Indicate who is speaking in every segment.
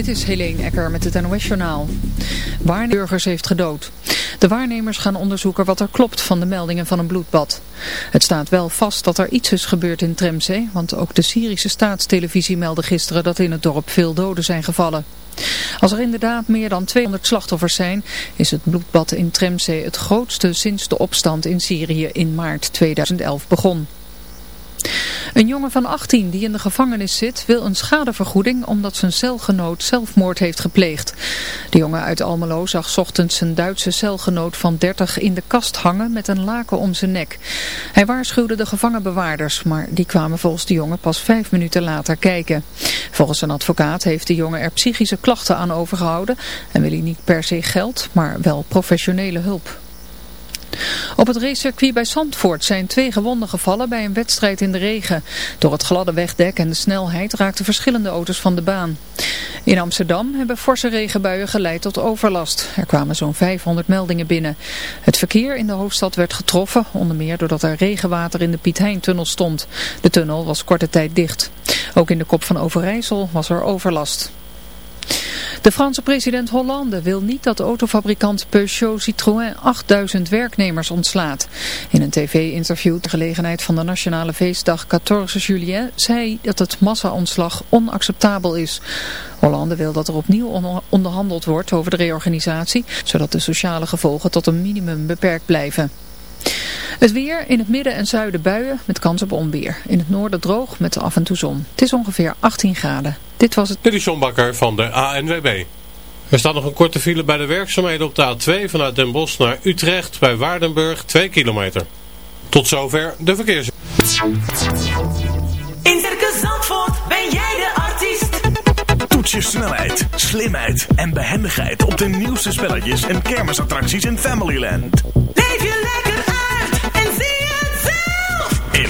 Speaker 1: Dit is Helene Ecker met het NOS-journaal. Waarnemers heeft gedood. De waarnemers gaan onderzoeken wat er klopt van de meldingen van een bloedbad. Het staat wel vast dat er iets is gebeurd in Tremzee, want ook de Syrische staatstelevisie meldde gisteren dat in het dorp veel doden zijn gevallen. Als er inderdaad meer dan 200 slachtoffers zijn, is het bloedbad in Tremzee het grootste sinds de opstand in Syrië in maart 2011 begon. Een jongen van 18 die in de gevangenis zit wil een schadevergoeding omdat zijn celgenoot zelfmoord heeft gepleegd. De jongen uit Almelo zag ochtends zijn Duitse celgenoot van 30 in de kast hangen met een laken om zijn nek. Hij waarschuwde de gevangenbewaarders, maar die kwamen volgens de jongen pas vijf minuten later kijken. Volgens een advocaat heeft de jongen er psychische klachten aan overgehouden en wil hij niet per se geld, maar wel professionele hulp. Op het racecircuit bij Zandvoort zijn twee gewonden gevallen bij een wedstrijd in de regen. Door het gladde wegdek en de snelheid raakten verschillende auto's van de baan. In Amsterdam hebben forse regenbuien geleid tot overlast. Er kwamen zo'n 500 meldingen binnen. Het verkeer in de hoofdstad werd getroffen, onder meer doordat er regenwater in de Piet Hein-tunnel stond. De tunnel was korte tijd dicht. Ook in de kop van Overijssel was er overlast. De Franse president Hollande wil niet dat autofabrikant Peugeot Citroën 8000 werknemers ontslaat. In een tv-interview ter gelegenheid van de nationale feestdag 14 juillet zei dat het massa-ontslag onacceptabel is. Hollande wil dat er opnieuw onderhandeld wordt over de reorganisatie, zodat de sociale gevolgen tot een minimum beperkt blijven. Het weer in het midden en zuiden buien met kans op onweer. In het noorden droog met af en toe zon. Het is ongeveer 18 graden. Dit was het...
Speaker 2: Dit is van de ANWB. Er staat nog een korte file bij de werkzaamheden op de A2 vanuit Den Bosch naar Utrecht bij Waardenburg 2 kilometer. Tot zover de verkeers.
Speaker 3: In Circus Zandvoort ben jij de artiest.
Speaker 4: Toets je snelheid, slimheid en behendigheid op de nieuwste spelletjes en kermisattracties in Familyland.
Speaker 3: Leef je lekker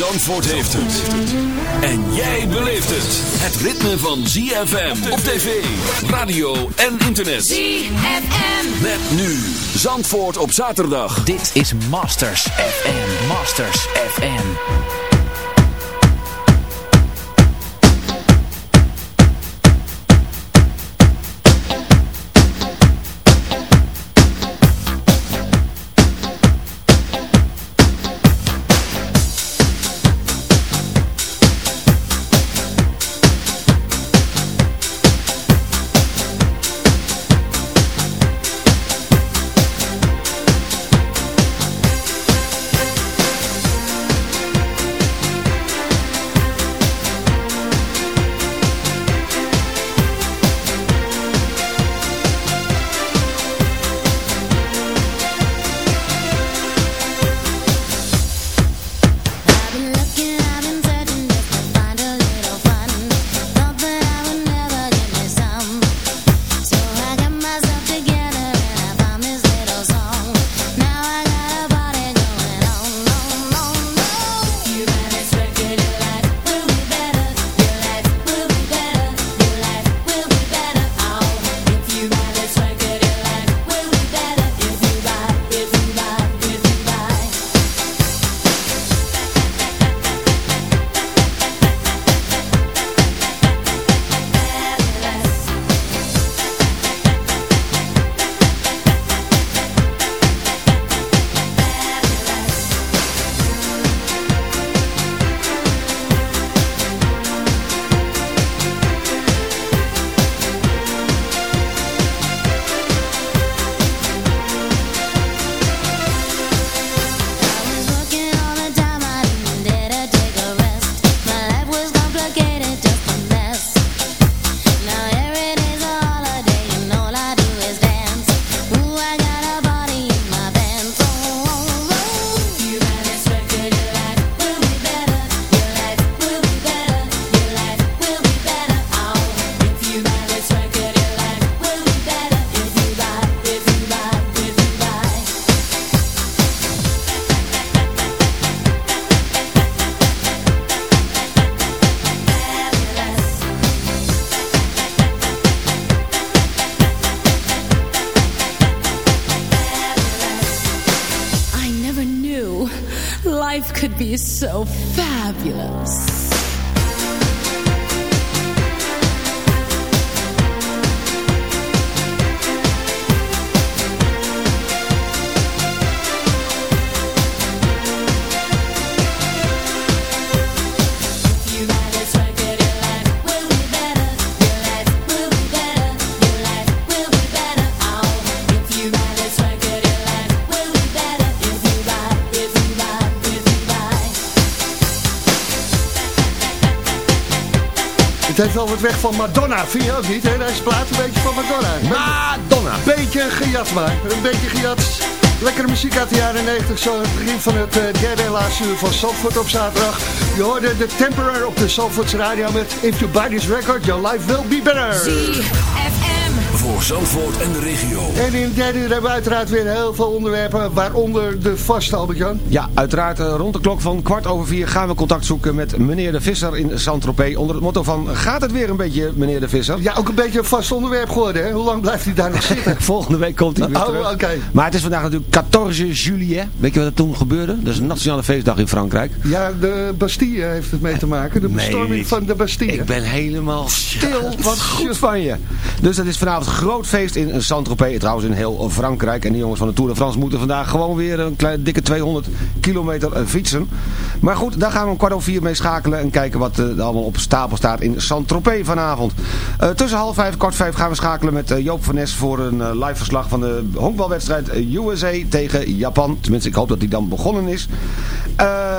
Speaker 5: Zandvoort heeft het. En jij beleeft het. Het ritme van ZFM op tv, radio en internet.
Speaker 3: ZFM.
Speaker 5: Met nu Zandvoort op zaterdag.
Speaker 6: Dit is Masters FM. Masters FM.
Speaker 7: So fabulous.
Speaker 8: Heeft wel wat weg van Madonna, vind je ook niet? Hè? Deze plaat een beetje van Madonna. Madonna. Beetje gejat maar, een beetje gejat. Lekkere muziek uit de jaren 90, zo het begin van het uh, derde en laatste uur van Zandvoort op zaterdag. Je hoorde de Temporary op de Zandvoortse radio met If You Buy This Record, Your Life Will Be Better.
Speaker 5: Voor Zandvoort en de regio.
Speaker 8: En in het derde uur hebben we uiteraard weer heel veel onderwerpen, waaronder de vaste Albert-Jan.
Speaker 9: Ja, uiteraard uh, rond de klok van kwart over vier gaan we contact zoeken met meneer de Visser in Saint-Tropez. Onder het motto van, gaat het weer een beetje meneer de Visser?
Speaker 8: Ja, ook een beetje een vast onderwerp geworden, hè? Hoe lang blijft hij daar nog zitten?
Speaker 9: Volgende week komt hij weer
Speaker 8: oh,
Speaker 9: terug.
Speaker 8: oké.
Speaker 9: Maar het is vandaag natuurlijk 14 juillet. Weet je wat er toen gebeurde? Dat is een nationale feestdag in Frankrijk.
Speaker 8: Ja, de Bastille heeft het mee te maken. De bestorming van de Bastille.
Speaker 9: Ik ben helemaal stil. Wat goed van je. Dus dat is vanavond een groot feest in Saint-Tropez. Trouwens in heel Frankrijk. En de jongens van de Tour de France moeten vandaag gewoon weer een kleine dikke 200 kilometer eh, fietsen. Maar goed, daar gaan we om kwart over vier mee schakelen. En kijken wat eh, er allemaal op stapel staat in Saint-Tropez vanavond. Eh, tussen half vijf en kwart vijf gaan we schakelen met Joop van Nes voor een live verslag van de honkbalwedstrijd USA tegen Japan. Tenminste, ik hoop dat die dan begonnen is.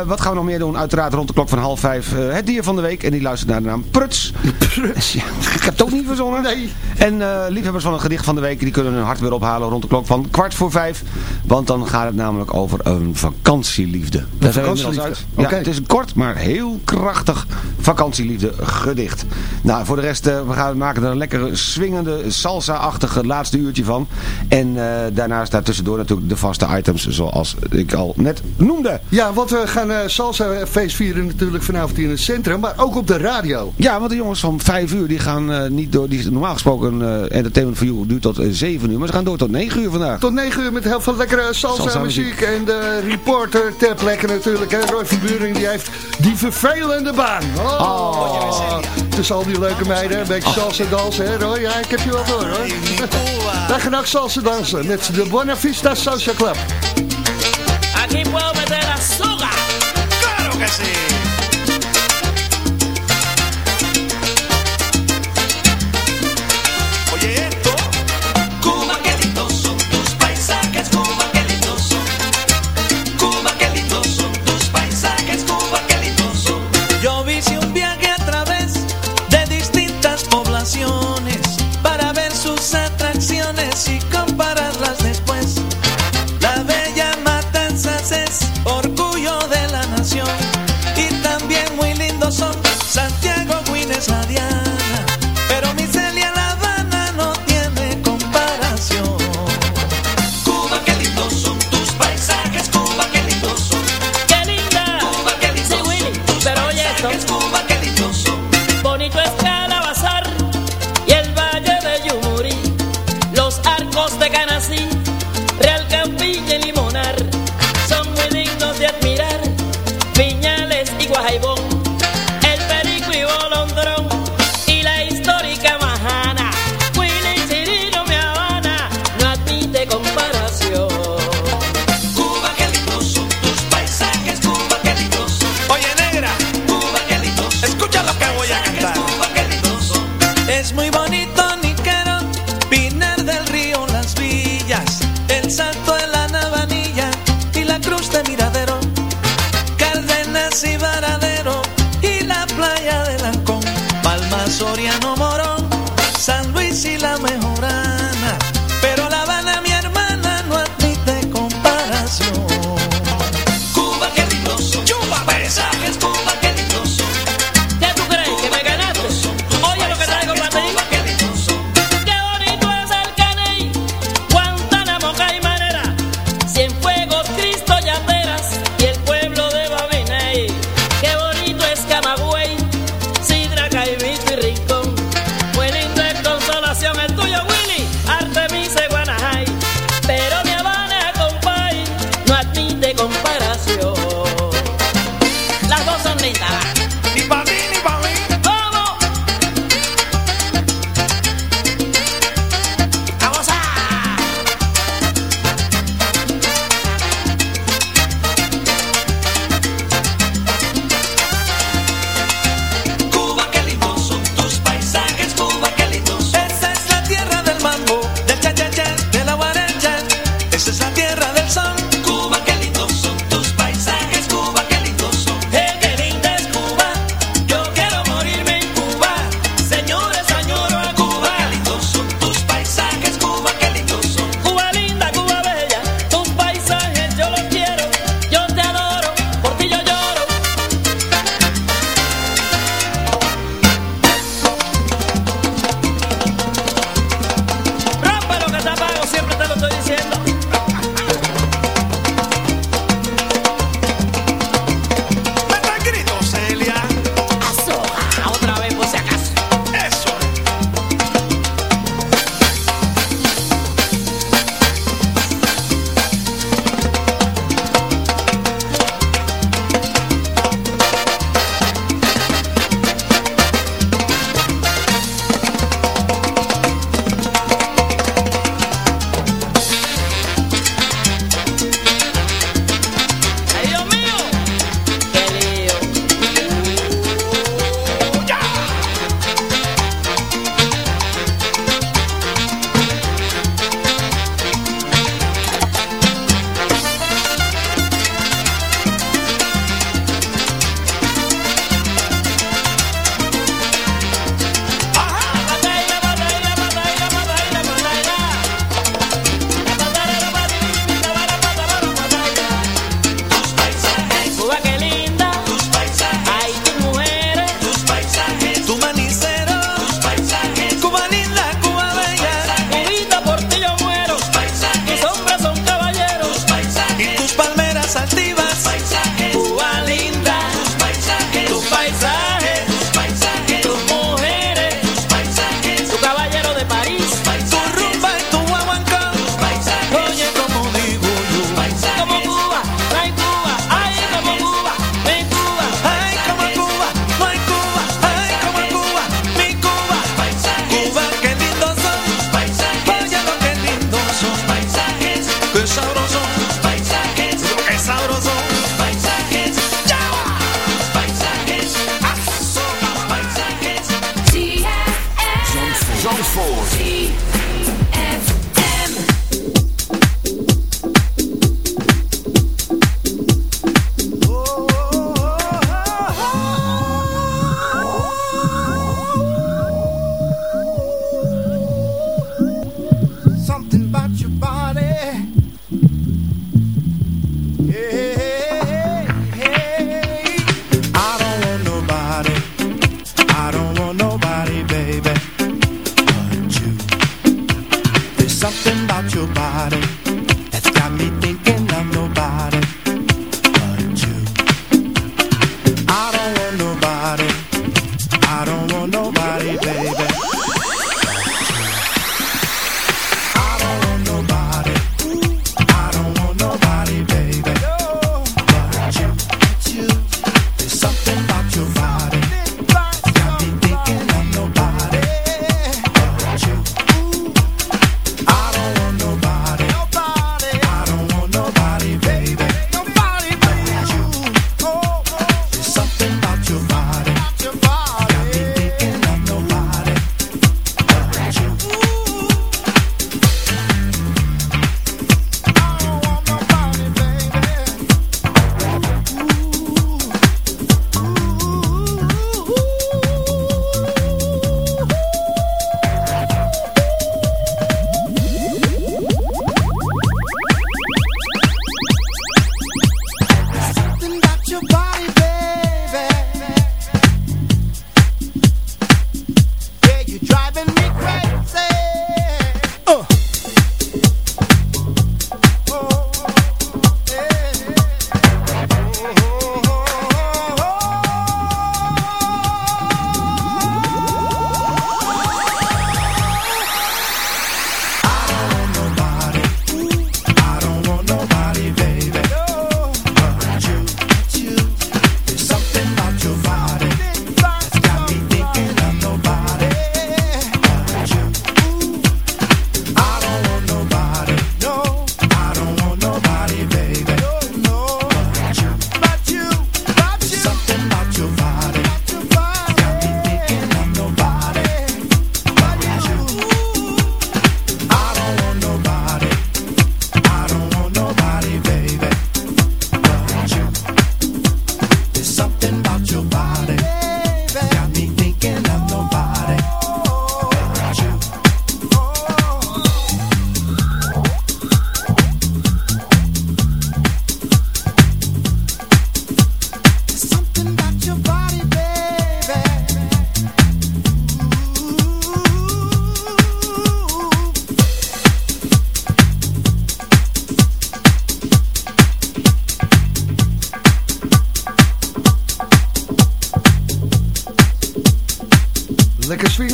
Speaker 9: Wat gaan we nog meer doen? Uiteraard rond de klok van half vijf het dier van de week. En die luistert naar de naam Pruts. Ja, ik heb het ook niet verzonnen.
Speaker 8: Nee.
Speaker 9: En eh, liefhebbers van het gedicht van de week, die kunnen hun hart weer ophalen rond de klok van kwart voor vijf. Want dan gaat het namelijk over een vakantieliefde. Daar zijn we
Speaker 8: vakantieliefde.
Speaker 9: uit. Ja, het is een kort, maar heel krachtig vakantieliefde gedicht. Nou, voor de rest, eh, we gaan maken er een lekkere swingende salsa-achtige laatste uurtje van. En eh, daarnaast daartussendoor natuurlijk de vaste items zoals ik al net noemde.
Speaker 8: Ja, want we gaan eh, salsa feest vieren natuurlijk vanavond hier in het centrum, maar ook op de radio.
Speaker 9: Ja, want de jongens van 5 uur die gaan niet door. Die, normaal gesproken Entertainment You duurt tot eh, 7 uur. Maar ze gaan door tot 9 uur vandaag.
Speaker 8: Tot 9 uur met heel veel lekkere salsa,
Speaker 9: Salsa
Speaker 8: muziek.
Speaker 9: muziek.
Speaker 8: En de reporter ter plekke natuurlijk. Hè. Roy van Buring die heeft die vervelende baan. Oh, Tussen al die leuke meiden. Een beetje salsa dansen. Hè, Roy? Ja, ik heb je wel door hoor. Wij gaan ook salsa dansen met de Buena Vista Salsa Club.
Speaker 3: Aquí puedo meter azúcar. Claro que sí.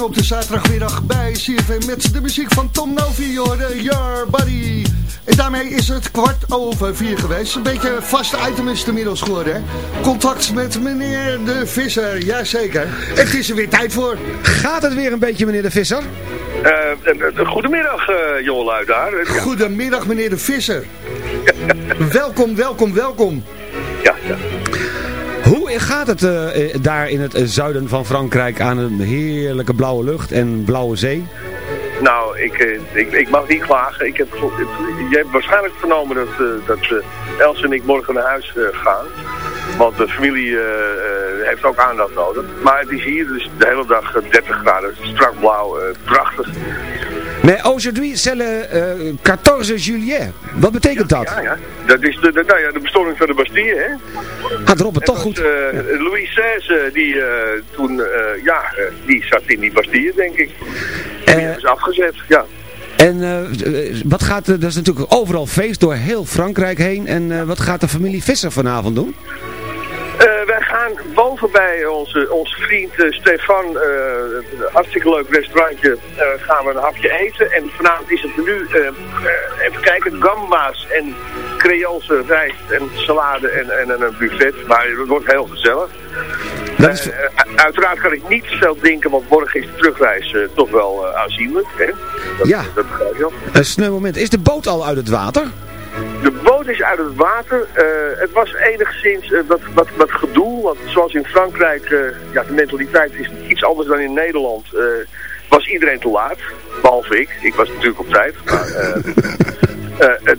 Speaker 8: Op de zaterdagmiddag bij CFM met de muziek van Tom Novi, hoorde Your Body. En daarmee is het kwart over vier geweest. Een beetje vast item is het inmiddels geworden, hè? Contact met meneer De Visser, jazeker. Het is er weer tijd voor.
Speaker 9: Gaat het weer een beetje, meneer De Visser?
Speaker 10: Uh, goedemiddag, uh, jongelui daar.
Speaker 8: Goedemiddag, meneer De Visser. welkom, welkom, welkom.
Speaker 10: Ja, ja.
Speaker 9: Gaat het uh, daar in het zuiden van Frankrijk aan een heerlijke blauwe lucht en blauwe zee?
Speaker 10: Nou, ik, ik, ik mag niet klagen. Ik heb, je hebt waarschijnlijk vernomen dat, dat Els en ik morgen naar huis gaan. Want de familie heeft ook aandacht nodig. Maar het is hier dus de hele dag 30 graden, strak blauw, prachtig.
Speaker 9: Mais aujourd'hui, c'est le 14 juillet. Wat betekent dat?
Speaker 10: Ja, ja. Dat is de, de, nou ja, de bestorming van de Bastille, hè.
Speaker 9: Gaat erop het toch goed.
Speaker 10: Uh, Louis XVI, die uh, toen, ja, die zat in die Bastille, denk ik. En die is afgezet, ja.
Speaker 9: En wat gaat, dat is natuurlijk overal feest door heel Frankrijk heen. En wat gaat de familie Visser vanavond doen?
Speaker 10: Uh, wij gaan boven bij onze, onze vriend uh, Stefan, uh, een hartstikke leuk restaurantje, gaan we een hapje eten. En vanavond is het menu, even kijken, gamba's en Creoolse rijst en salade en, en, en, een buffet. Maar het wordt heel gezellig. Is... uiteraard kan ik niet veel denken, want morgen is de terugreis toch wel aanzienlijk. Hè? Dat,
Speaker 9: ja,
Speaker 10: dat begrijp je
Speaker 9: een snel moment. Is de boot al uit het water?
Speaker 10: De boot is uit het water. Uh, het was enigszins uh, wat, wat, wat gedoe. Want zoals in Frankrijk, uh, ja, de mentaliteit is iets anders dan in Nederland. was iedereen te laat. Behalve ik. Ik was natuurlijk op tijd. Maar,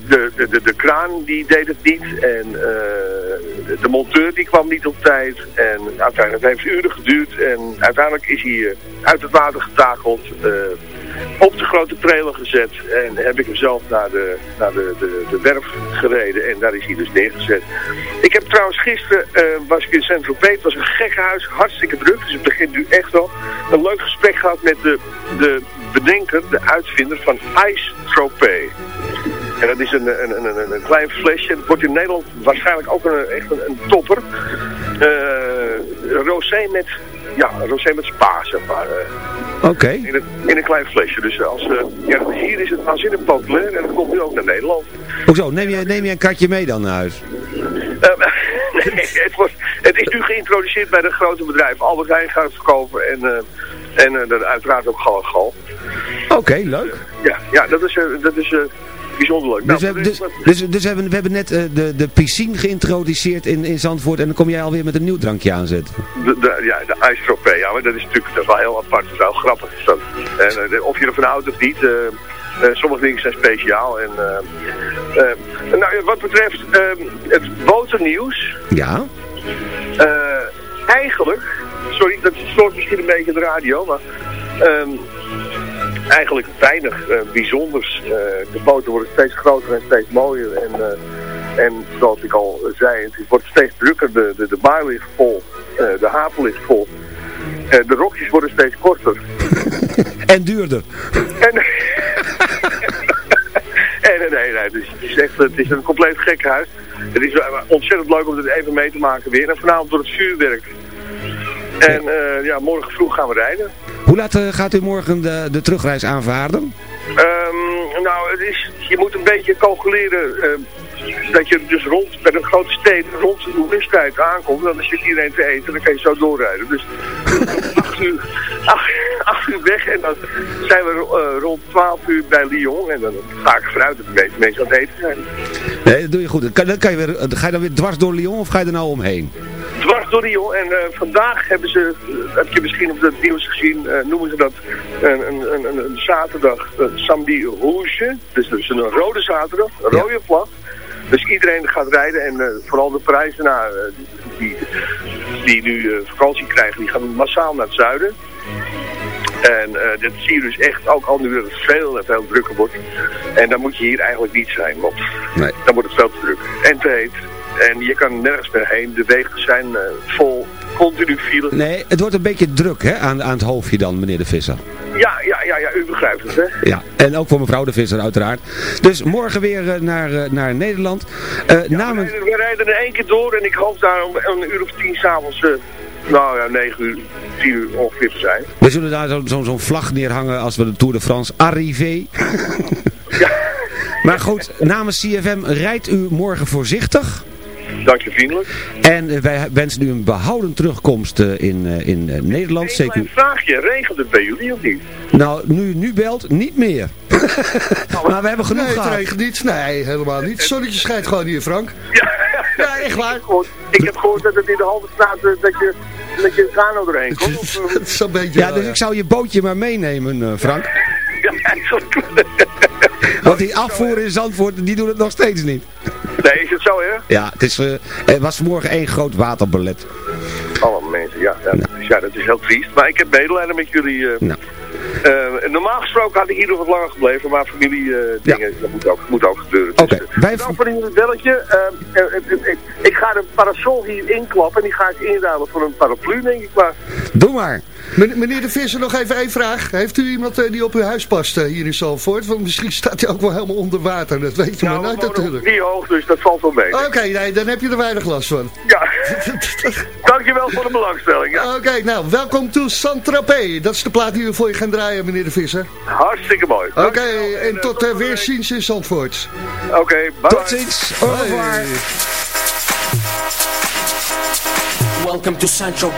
Speaker 10: de, de, de, de kraan die deed het niet. En de, de monteur die kwam niet op tijd. En uiteindelijk heeft het uren geduurd. En uiteindelijk is hij uit het water getakeld op de grote trailer gezet en heb ik hem zelf naar de, naar de, de, de werf gereden en daar is hij dus neergezet. Ik heb trouwens gisteren, uh, was ik in Saint-Tropez, het was een gekke huis, hartstikke druk, dus het begint nu echt wel. Een leuk gesprek gehad met de, de bedenker, de uitvinder van Ice Tropez. En dat is een, een, een, een, klein flesje. Het wordt in Nederland waarschijnlijk ook een, echt een, een topper. Uh, rosé met, ja, rosé met spa, zeg maar.
Speaker 9: Oké. Okay.
Speaker 10: In, een, in een klein flesje. Dus als, uh, ja, hier is het waanzinnig populair en dat komt nu ook naar Nederland.
Speaker 9: Hoezo? Neem je, neem je een katje mee dan naar huis?
Speaker 10: Nee, het, wordt, het is nu geïntroduceerd bij de grote bedrijven. Albert Heijn gaat het verkopen en, en uh, uiteraard ook Gal Gal.
Speaker 9: Oké, okay, leuk.
Speaker 10: Ja, ja, dat is... dat is bijzonder leuk.
Speaker 9: Dus, nou, we, hebben, dus, dus, dus we, hebben, we hebben net uh, de, de piscine geïntroduceerd in, in Zandvoort en dan kom jij alweer met een nieuw drankje aanzetten.
Speaker 10: De, de, ja, de ijstropé, ja, maar dat is natuurlijk dat is wel heel apart, dat is wel grappig. Is dat. En, uh, of je ervan houdt of niet, uh, sommige dingen zijn speciaal. En, nou, wat betreft het boternieuws,
Speaker 9: ja.
Speaker 10: eigenlijk, sorry, dat stoort misschien een beetje de radio, maar... Um, eigenlijk weinig uh, bijzonders. Uh, de boten worden steeds groter en steeds mooier. En, uh, en zoals ik al zei, het wordt steeds drukker. De, de, de baai ligt vol. de haven ligt vol. de rokjes worden steeds korter.
Speaker 9: en duurder.
Speaker 10: En, en nee, nee, dus het, is echt, het is een compleet gek huis. Het is ontzettend leuk om dit even mee te maken weer. En vanavond door het vuurwerk. En ja, morgen vroeg gaan we rijden.
Speaker 9: Hoe laat uh, gaat u morgen de, de terugreis aanvaarden?
Speaker 10: Um, nou, het is, je moet een beetje calculeren uh, dat je dus rond bij de grote steden rond de rusttijd aankomt. Dan zit iedereen te eten en dan kan je zo doorrijden. Dus acht uur, acht, acht uur weg en dan zijn we uh, rond 12 uur bij Lyon. En dan ga ik vanuit dat de meeste mensen aan het eten zijn.
Speaker 9: Nee, dat doe je goed. Dan kan je weer, ga je dan weer dwars door Lyon of ga je er nou omheen?
Speaker 10: Dwars door Lyon. En uh, vandaag hebben ze, uh, heb je misschien op het nieuws gezien, uh, noemen ze dat een, een, een, een zaterdag, Samedi Rouge. Dus dat is een rode zaterdag, een rode vlag. Dus iedereen gaat rijden en vooral de Parijzenaar die, die nu vakantie krijgen, die gaan massaal naar het zuiden. En dat zie je dus echt ook al nu dat het veel, veel drukker wordt. En dan moet je hier eigenlijk niet zijn, want
Speaker 9: nee.
Speaker 10: dan wordt het veel te druk. En te heet. En je kan nergens meer heen. De wegen zijn uh, vol continu file.
Speaker 9: Nee, het wordt een beetje druk hè, aan, aan het hoofdje dan, meneer de Visser.
Speaker 10: Ja, ja, ja, ja, u begrijpt het, hè?
Speaker 9: Ja, en ook voor mevrouw de Visser uiteraard. Dus morgen weer uh, naar, uh, naar Nederland.
Speaker 10: Uh, ja, namens... we, rijden, we rijden er één keer door en ik hoop daar om een uur of tien s'avonds nou ja, 9 uur, 10 uur ongeveer te zijn.
Speaker 9: We zullen daar zo'n zo, zo'n vlag neerhangen als we de Tour de France arrivé. Maar goed, namens CFM rijdt u morgen voorzichtig.
Speaker 10: Dank je vriendelijk.
Speaker 9: En eh, wij wensen u een behouden terugkomst eh, in, eh, in Nederland.
Speaker 10: Een
Speaker 9: Zeker.
Speaker 10: klein vraagje, regent het bij jullie of niet?
Speaker 9: Nou, nu nu belt, niet meer. maar we hebben genoeg
Speaker 8: nee, het
Speaker 9: gehad.
Speaker 8: regent niet. Nee, helemaal niet. Zonnetje schijnt gewoon hier, Frank.
Speaker 10: Ja, echt waar. Ik heb gehoord, ik heb gehoord dat het in de halve straat dat je met je kano erheen komt. Of,
Speaker 8: Dat is zo'n beetje...
Speaker 9: Ja,
Speaker 8: wel,
Speaker 9: dus ik zou je bootje maar meenemen, eh, Frank.
Speaker 10: ja, ik zal-
Speaker 9: Want die afvoer in Zandvoort, die doen het nog steeds niet.
Speaker 10: Nee, is het zo, hè?
Speaker 9: Ja, het is, eh, er was vanmorgen één groot waterbelet.
Speaker 10: Allemaal mensen, ja. Ja, dus ja, dat is heel triest. Maar ik heb medelijden met jullie. eh.
Speaker 9: Nou.
Speaker 10: Eh, normaal gesproken had ik hier nog wat langer gebleven, maar familie eh, dingen, dat moet ook, moet ook gebeuren.
Speaker 9: Oké,
Speaker 10: Dus, eh,
Speaker 9: wij...
Speaker 10: Voor jullie belletje. Eh, eh, eh, eh, ik ga een parasol hier inklappen en die ga ik inruilen voor een paraplu, denk ik. Maar
Speaker 9: Doe maar.
Speaker 8: Men- Meneer de Visser, nog even één vraag. Heeft u iemand die op uw huis past hier in Zalvoort? Want misschien staat hij ook wel helemaal onder water. Dat weet je
Speaker 10: nou,
Speaker 8: maar nooit natuurlijk.
Speaker 10: niet hoog, dus dat valt wel mee.
Speaker 8: Oké, nee, dan heb je er weinig last van.
Speaker 10: Ja, dankjewel voor de belangstelling. Ja.
Speaker 8: Oké, nou, welkom to Saint-Tropez. Dat is de plaat die we voor je gaan draaien, meneer de Visser.
Speaker 10: Hartstikke mooi.
Speaker 8: Oké, en tot eh, weerziens in Zandvoort.
Speaker 10: Oké, bye
Speaker 9: Tot
Speaker 10: bye.
Speaker 9: ziens. Au revoir.
Speaker 6: Welcome to Central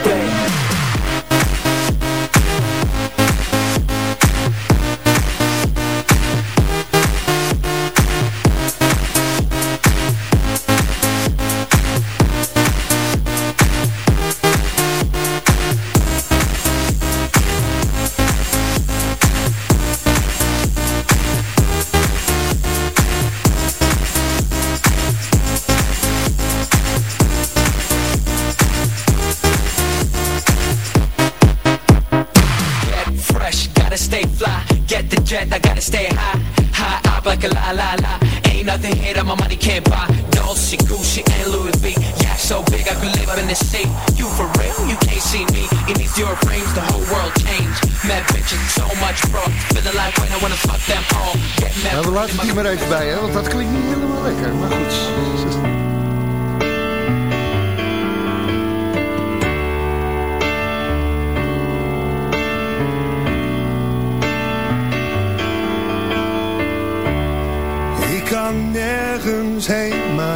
Speaker 6: nothing here that my money can't buy. Dolce, Gucci, and Louis V. Yeah, so big I could live up in the sea. You for real? You can't see me. In these your frames, the whole world changed. Mad bitches, so much bro. Feeling like when I wanna fuck them all. Get mad.
Speaker 8: Nou, we laten het hier maar even bij, hè, want dat klinkt niet helemaal lekker. Maar goed.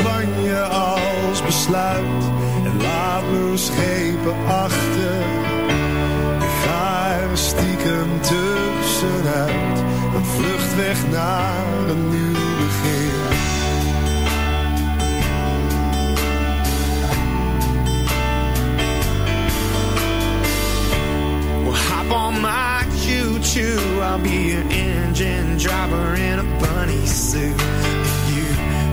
Speaker 11: Spanje als besluit en laat mijn schepen achter. Ik ga er stiekem tussenuit, een vlucht weg naar een nieuw begin. Hop on my choo-choo. I'll be your engine driver in a bunny suit.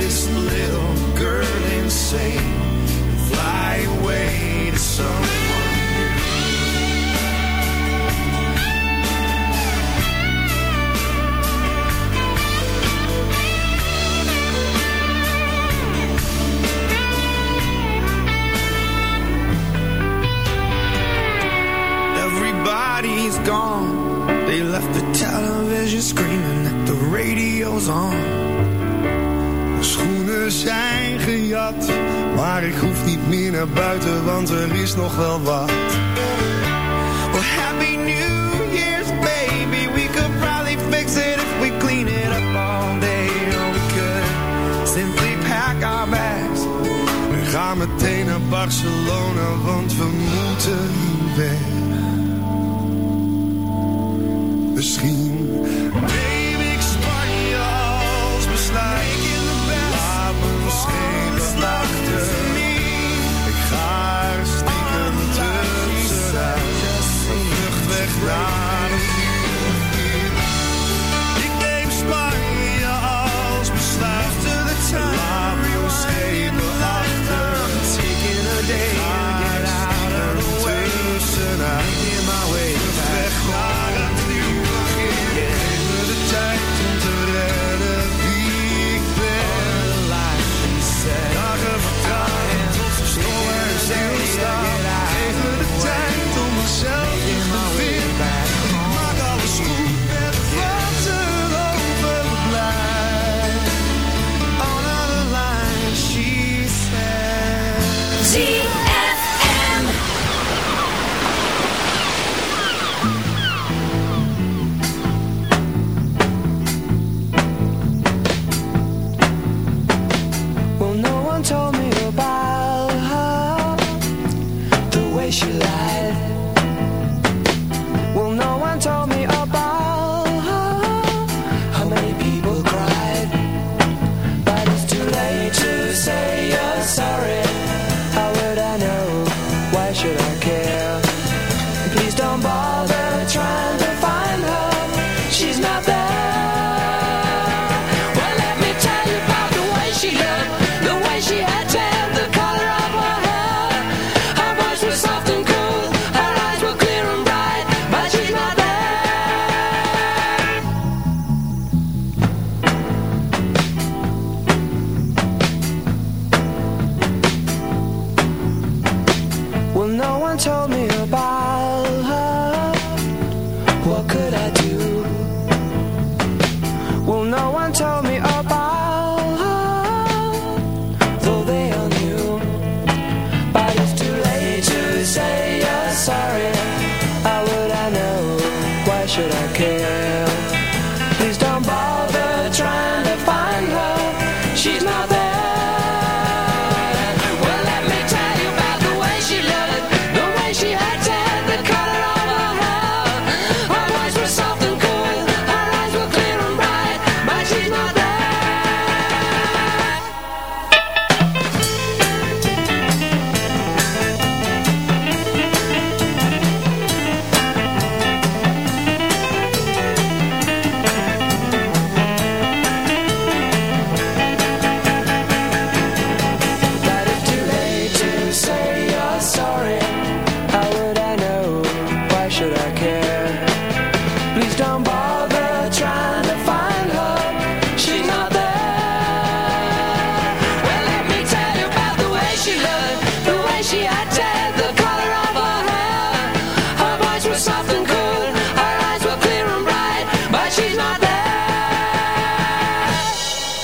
Speaker 11: this little girl insane.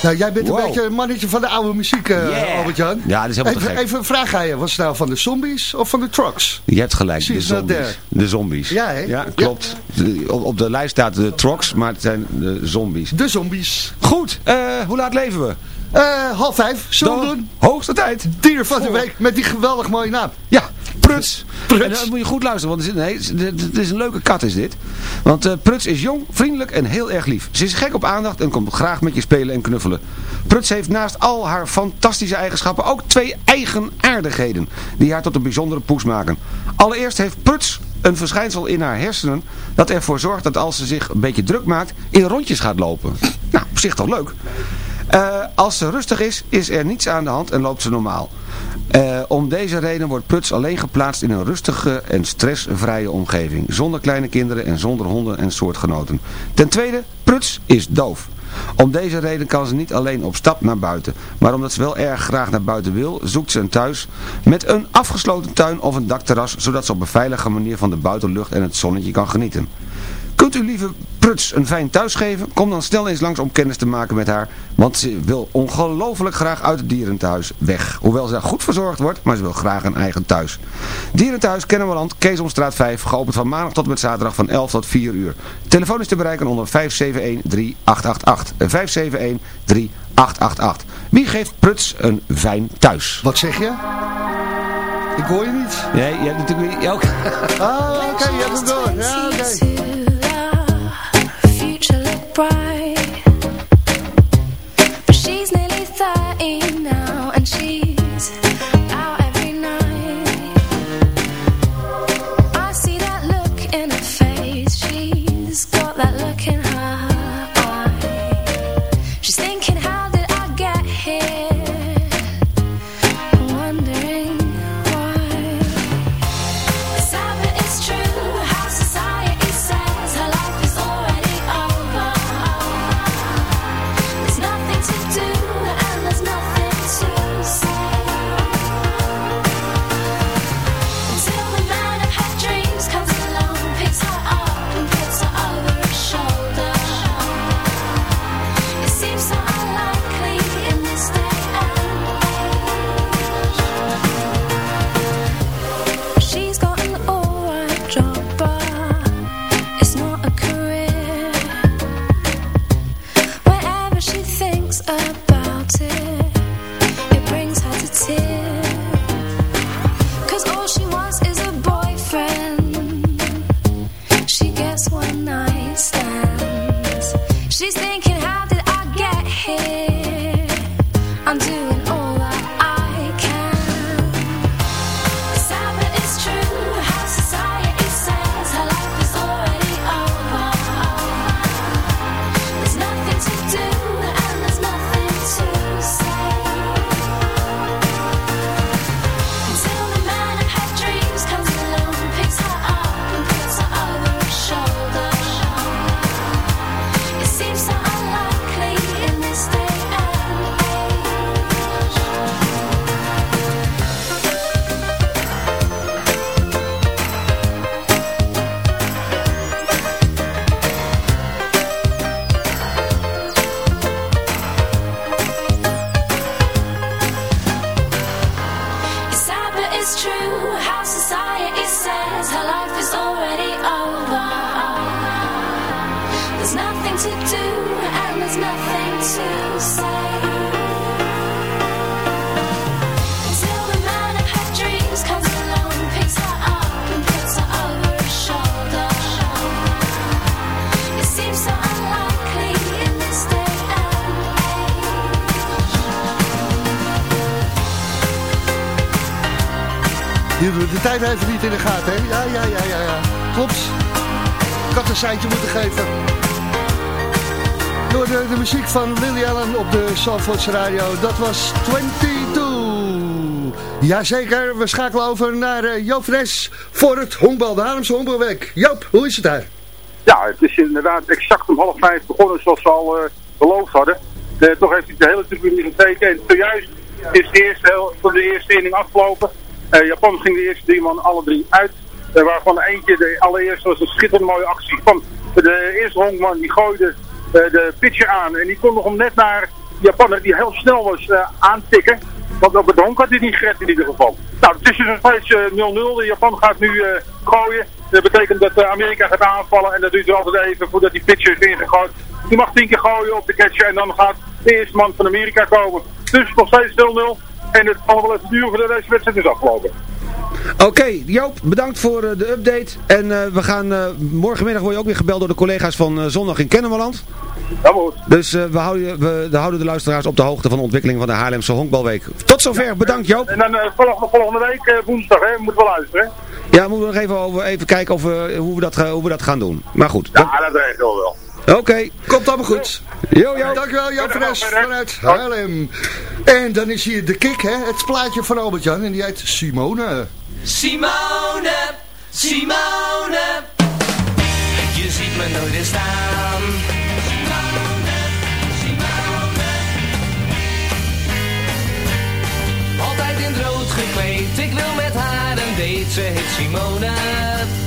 Speaker 8: Nou, jij bent een beetje een mannetje van de oude muziek, eh,
Speaker 9: Yeah.
Speaker 8: Albert-Jan.
Speaker 9: Ja, dat is helemaal te
Speaker 8: even,
Speaker 9: gek.
Speaker 8: even een vraag aan je. Was het nou van de zombies of van de trucks?
Speaker 9: Je hebt gelijk, de
Speaker 8: She's
Speaker 9: zombies. De zombies.
Speaker 8: Ja, hè?
Speaker 9: Ja, klopt. De- op, op de lijst staat de troks, maar het zijn de zombies.
Speaker 8: De zombies.
Speaker 9: Goed, eh, hoe laat leven we?
Speaker 8: Eh, half vijf, zullen we doen?
Speaker 9: Hoogste tijd.
Speaker 8: Dier van de week met die geweldig mooie naam.
Speaker 9: Ja, Pruts. En dan moet je goed luisteren, want het is, nee, het is een leuke kat is dit. Want eh, Pruts is jong, vriendelijk en heel erg lief. Ze is gek op aandacht en komt graag met je spelen en knuffelen. Pruts heeft naast al haar fantastische eigenschappen ook twee eigenaardigheden. Die haar tot een bijzondere poes maken. Allereerst heeft Pruts een verschijnsel in haar hersenen dat ervoor zorgt dat als ze zich een beetje druk maakt, in rondjes gaat lopen. Nou, op zich toch leuk. Eh, als ze rustig is, is er niets aan de hand en loopt ze normaal. Eh, om deze reden wordt Pruts alleen geplaatst in een rustige en stressvrije omgeving. Zonder kleine kinderen en zonder honden en soortgenoten. Ten tweede, Pruts is doof. Om deze reden kan ze niet alleen op stap naar buiten. Maar omdat ze wel erg graag naar buiten wil, zoekt ze een thuis met een afgesloten tuin of een dakterras. Zodat ze op een veilige manier van de buitenlucht en het zonnetje kan genieten. Kunt u lieve Pruts een fijn thuis geven? Kom dan snel eens langs om kennis te maken met haar. Want ze wil ongelooflijk graag uit het dierentehuis weg. Hoewel ze daar goed verzorgd wordt, maar ze wil graag een eigen thuis. Dierentehuis Kennemerland, Keesomstraat 5. Geopend van maandag tot en met zaterdag van 11 tot 4 uur. Telefoon is te bereiken onder 571-3888. 571-3888. Wie geeft Pruts een fijn thuis?
Speaker 8: Wat zeg je? Ik hoor je niet.
Speaker 9: Nee, je hebt natuurlijk weer... ja, Ook.
Speaker 8: Oh, oké, je hebt hem door. Ja, oké.
Speaker 12: But she's nearly 30 now, and she's out every night. I see that look in her face. She's got that look
Speaker 8: van Lily Allen op de Zandvoorts Radio. Dat was 22. Jazeker, we schakelen over naar uh, Joop Fres voor het honkbal. De Haarlemse honkbalweek. Joop, hoe is het daar?
Speaker 13: Ja, het is inderdaad exact om half vijf begonnen zoals we al eh, beloofd hadden. Eh, toch heeft hij de hele tribune gekeken. En zojuist is de eerste, voor de eerste inning afgelopen. Eh, Japan ging de eerste drie man alle drie uit. Eh, waarvan eentje, de allereerste was een schitterend mooie actie van de eerste honkman. Die gooide eh, de pitcher aan. En die kon nog om net naar Japaner die heel snel was eh, aantikken. Want het honk had hij niet gered in ieder geval. Nou, het is dus nog steeds eh, 0-0. De Japan gaat nu eh, gooien. Dat betekent dat eh, Amerika gaat aanvallen. En dat duurt altijd even voordat die pitcher is ingegooid. Die mag tien keer gooien op de catcher. En dan gaat de eerste man van Amerika komen. Dus nog steeds 0-0. En het nog wel even duren voordat deze wedstrijd is afgelopen.
Speaker 9: Oké, Joop, bedankt voor eh, de update. En eh, we gaan, eh, morgenmiddag word je ook weer gebeld door de collega's van eh, Zondag in Kennemerland.
Speaker 13: Dat moet.
Speaker 9: Dus eh, we, houden, we, we houden de luisteraars op de hoogte van de ontwikkeling van de Haarlemse Honkbalweek. Tot zover, bedankt Joop.
Speaker 13: En dan eh, volgende, volgende week eh, woensdag, hè, moeten we luisteren. hè?
Speaker 9: Ja, moeten we nog even, over, even kijken of, we- hoe, we dat, hoe we dat gaan doen. Maar goed.
Speaker 13: Ja, dat ik wel wel.
Speaker 9: Oké.
Speaker 8: Komt allemaal goed.
Speaker 9: Jo, jo.
Speaker 8: Dankjewel, Joop Fres vanuit Haarlem. En dan is hier de kick, hè? Het plaatje van Albert-Jan en die heet Simone.
Speaker 6: Simone, Simone. Je ziet me nooit weer staan. Simone, Simone. Altijd in het rood gekleed, ik wil met haar een date. Ze heet. Simone.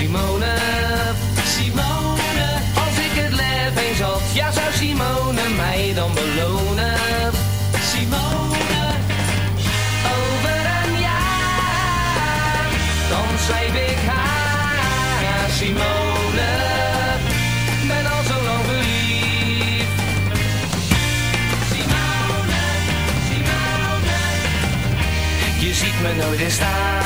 Speaker 6: Simone. Simone, als ik het lef eens had, ja zou Simone mij dan belonen. Simone, over een jaar, dan schrijf ik haar. Simone, ben al zo lang verliefd. Simone, Simone. Je ziet me nooit eens staan.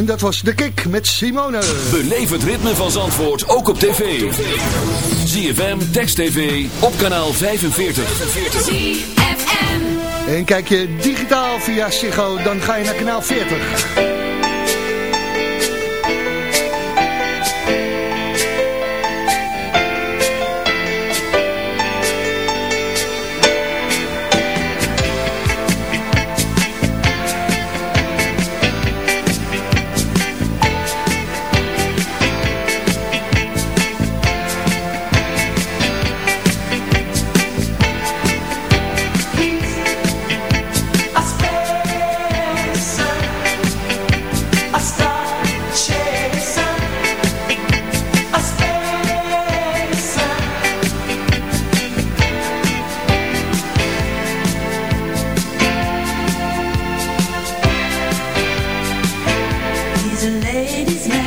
Speaker 8: En dat was de kick met Simone.
Speaker 5: Beleef het ritme van Zandvoort ook op tv. ZFM, Text TV, op kanaal 45.
Speaker 8: En kijk je digitaal via Ziggo, dan ga je naar kanaal 40.
Speaker 14: and ladies.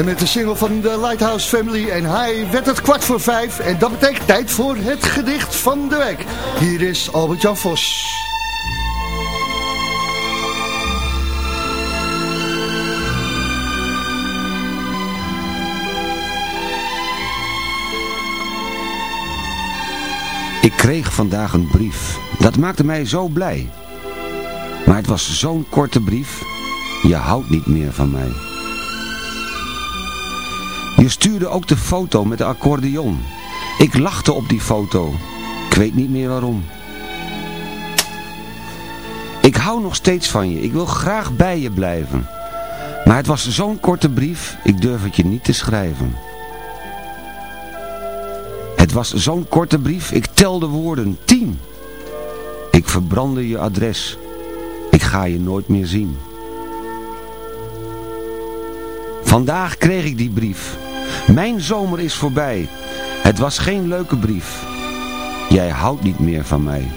Speaker 8: En met de single van de Lighthouse Family en hij werd het kwart voor vijf. En dat betekent tijd voor het gedicht van de week. Hier is Albert-Jan Vos.
Speaker 9: Ik kreeg vandaag een brief. Dat maakte mij zo blij. Maar het was zo'n korte brief. Je houdt niet meer van mij. Je stuurde ook de foto met de accordeon. Ik lachte op die foto. Ik weet niet meer waarom. Ik hou nog steeds van je. Ik wil graag bij je blijven. Maar het was zo'n korte brief. Ik durf het je niet te schrijven. Het was zo'n korte brief, ik telde woorden, tien. Ik verbrandde je adres. Ik ga je nooit meer zien. Vandaag kreeg ik die brief. Mijn zomer is voorbij. Het was geen leuke brief. Jij houdt niet meer van mij.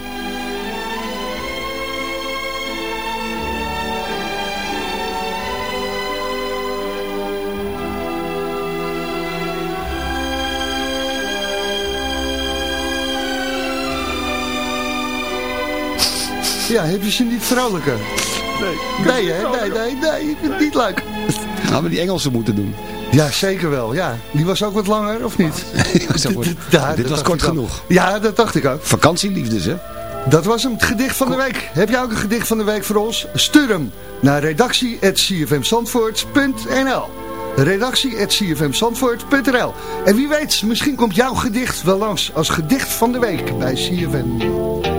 Speaker 8: Ja, heb je ze niet vrolijker?
Speaker 9: Nee.
Speaker 8: Nee, hè? nee, nee, nee, ik vind het niet leuk.
Speaker 9: Hadden we die Engelse moeten doen.
Speaker 8: Ja, zeker wel. Ja. Die was ook wat langer, of niet? Ja,
Speaker 9: Dit was kort genoeg.
Speaker 8: Ja, dat dacht ik ook.
Speaker 9: Vakantieliefdes, hè?
Speaker 8: Dat was hem, het gedicht van de week. Heb jij ook een gedicht van de week voor ons? Stuur hem naar redactie.cfmzandvoort.nl
Speaker 15: redactie.cfmzandvoort.nl En wie weet, misschien komt jouw gedicht wel langs als gedicht van de week bij CFM.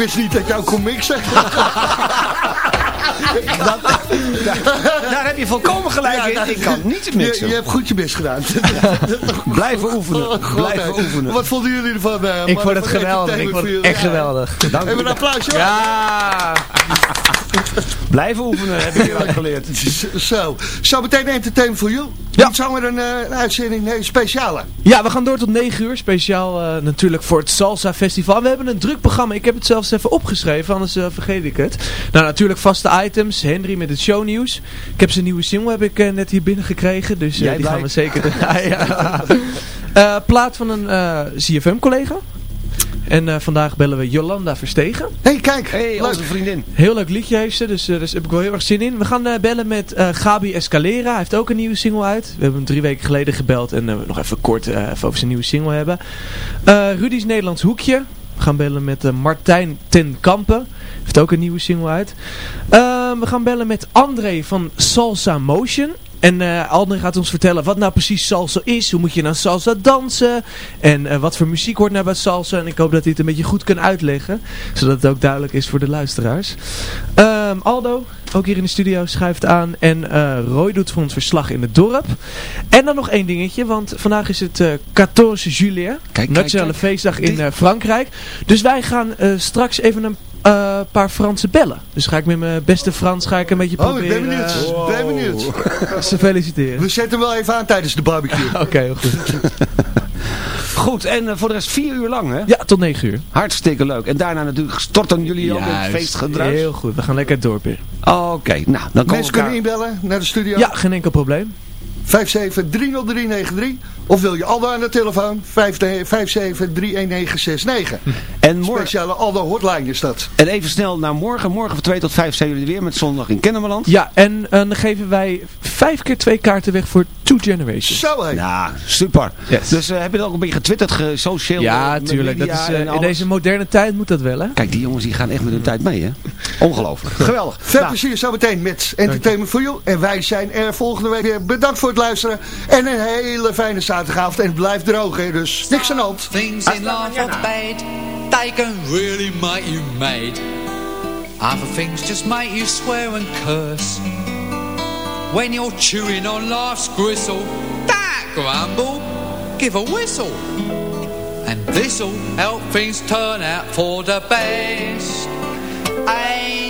Speaker 8: Wist niet dat jij kon mixen.
Speaker 9: Dat- daar, daar heb je volkomen gelijk in. Ik kan niet mixen.
Speaker 8: Je, je hebt goed je best gedaan.
Speaker 9: Blijven oefenen. Blijven oefenen.
Speaker 8: Wat vonden jullie ervan? eh,
Speaker 16: Ik vond het geweldig. Ik vond het echt
Speaker 8: Ja.
Speaker 16: geweldig.
Speaker 9: Dank
Speaker 8: Even een applausje. hoor.
Speaker 16: Ja!
Speaker 9: Blijven oefenen, heb ik erg geleerd.
Speaker 8: Zo, zo meteen Entertainment for You. Ja. Niet zomaar een, eh, een uitzending, nee, speciale.
Speaker 16: Ja, we gaan door tot 9 uur. Speciaal eh, natuurlijk voor het Salsa Festival. We hebben een druk programma. Ik heb het zelfs even opgeschreven, anders eh, vergeet ik het. Nou, natuurlijk vaste items. Henry met het shownieuws. Ik heb zijn nieuwe single heb ik, net hier binnen gekregen. Dus die gaan we zeker... ja, ja. Plaat van een CFM-collega. En eh, vandaag bellen we Jolanda Verstegen.
Speaker 8: Hé, hey, kijk.
Speaker 9: Hey,
Speaker 8: leuk.
Speaker 9: onze vriendin.
Speaker 16: Heel leuk liedje heeft ze, dus, eh, dus heb ik wel heel erg zin in. We gaan eh, bellen met eh, Gabi Escalera. Hij heeft ook een nieuwe single uit. We hebben hem drie weken geleden gebeld en eh, nog even kort eh, even over zijn nieuwe single hebben. Eh Rudy's Nederlands Hoekje. We gaan bellen met eh, Martijn ten Kampen. Heeft ook een nieuwe single uit. We gaan bellen met André van Salsa Motion. En eh André gaat ons vertellen wat nou precies salsa is. Hoe moet je nou salsa dansen? En eh, wat voor muziek hoort nou bij salsa? En ik hoop dat hij het een beetje goed kan uitleggen. Zodat het ook duidelijk is voor de luisteraars. Ehm, Aldo, ook hier in de studio, schuift aan. En eh, Roy doet voor ons verslag in het dorp. En dan nog één dingetje. Want vandaag is het eh 14 juli. Nationale
Speaker 9: kijk.
Speaker 16: feestdag in Frankrijk. Dus wij gaan straks even een eh, paar Franse bellen. Dus ga ik met mijn beste Frans ga ik een beetje
Speaker 8: Oh, ik
Speaker 16: proberen.
Speaker 8: ben benieuwd.
Speaker 16: eh,
Speaker 8: Ik ben benieuwd.
Speaker 16: Ze feliciteren.
Speaker 8: We zetten hem wel even aan tijdens de barbecue.
Speaker 16: Oké, heel goed.
Speaker 9: Goed, en eh, voor de rest vier uur lang, hè?
Speaker 16: Ja, tot negen uur.
Speaker 9: Hartstikke leuk. En daarna natuurlijk storten jullie ook in het feestgedruis.
Speaker 16: Heel goed, we gaan lekker het dorp in.
Speaker 9: Oké, nou, dan komen we
Speaker 8: Mensen kunnen
Speaker 9: elkaar...
Speaker 8: inbellen naar de studio.
Speaker 16: Ja, geen enkel probleem.
Speaker 8: 5730393. Of wil je Aldo aan de telefoon? 5731969.
Speaker 9: En morgen...
Speaker 8: Speciale Aldo hotline is dat.
Speaker 9: En even snel naar morgen. Morgen van 2 tot 5 zijn jullie weer met zondag in Kennemerland.
Speaker 16: Ja, en eh, dan geven wij vijf keer twee kaarten weg voor Two Generations.
Speaker 8: Zo hé.
Speaker 9: Ja, super.
Speaker 16: Yes.
Speaker 9: Dus eh, heb je dat ook een beetje getwitterd, gesocial?
Speaker 16: Ja,
Speaker 9: met
Speaker 16: tuurlijk. Dat is, in
Speaker 9: alles?
Speaker 16: deze moderne tijd moet dat wel, hè?
Speaker 9: Kijk, die jongens die gaan echt met hun tijd mee, hè? Ongelooflijk. Geweldig.
Speaker 8: Veel
Speaker 9: Nou,
Speaker 8: plezier zometeen met Entertainment for You. En wij zijn er volgende week weer. Bedankt voor het luisteren. En een hele fijne zaterdagavond. En het blijft droog, hè, dus niks aan de hand.
Speaker 17: Things in life are bad, they can really make you mad. Other things just make you swear and curse. When you're chewing on life's gristle, that grumble, give a whistle. And this'll help things turn out for the best. And